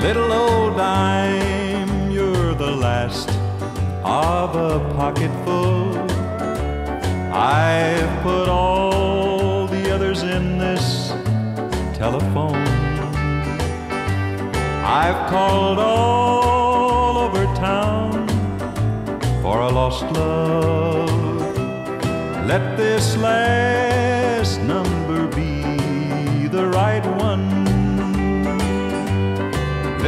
Little old dime, you're the last of a pocket full. I've put all the others in this telephone. I've called all over town for a lost love. Let this last number be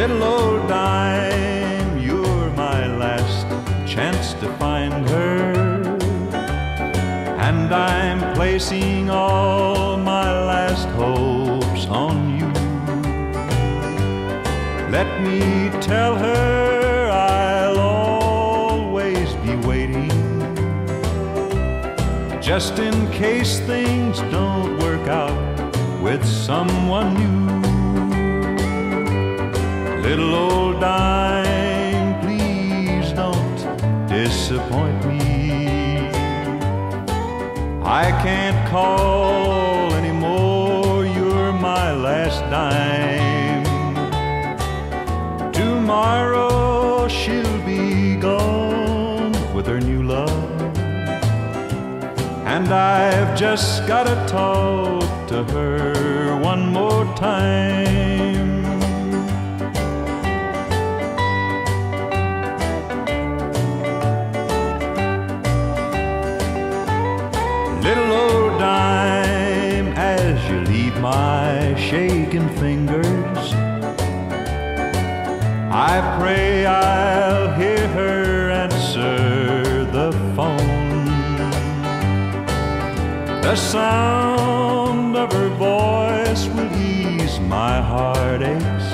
Little old dime, you're my last chance to find her. And I'm placing all my last hopes on you. Let me tell her I'll always be waiting. Just in case things don't work out with someone new. Little old dime, please don't disappoint me. I can't call anymore, you're my last dime. Tomorrow she'll be gone with her new love. And I've just gotta talk to her one more time. My shaking fingers, I pray I'll hear her answer the phone. The sound of her voice will ease my heartaches,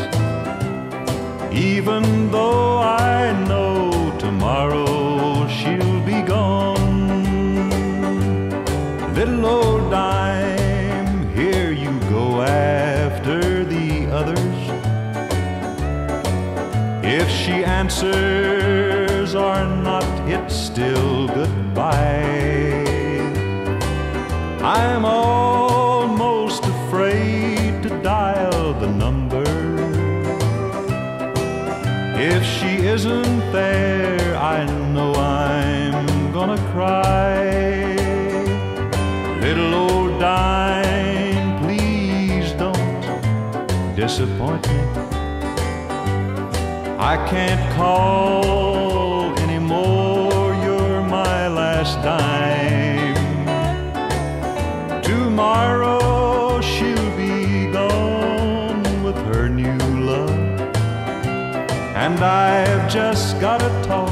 even though I know tomorrow she'll be gone. Little old dime, If she answers or not, it's still goodbye. I'm almost afraid to dial the number. If she isn't there, I know I'm gonna cry. Little old dime, please don't disappoint me. I can't call anymore, you're my last dime. Tomorrow she'll be gone with her new love. And I've just gotta talk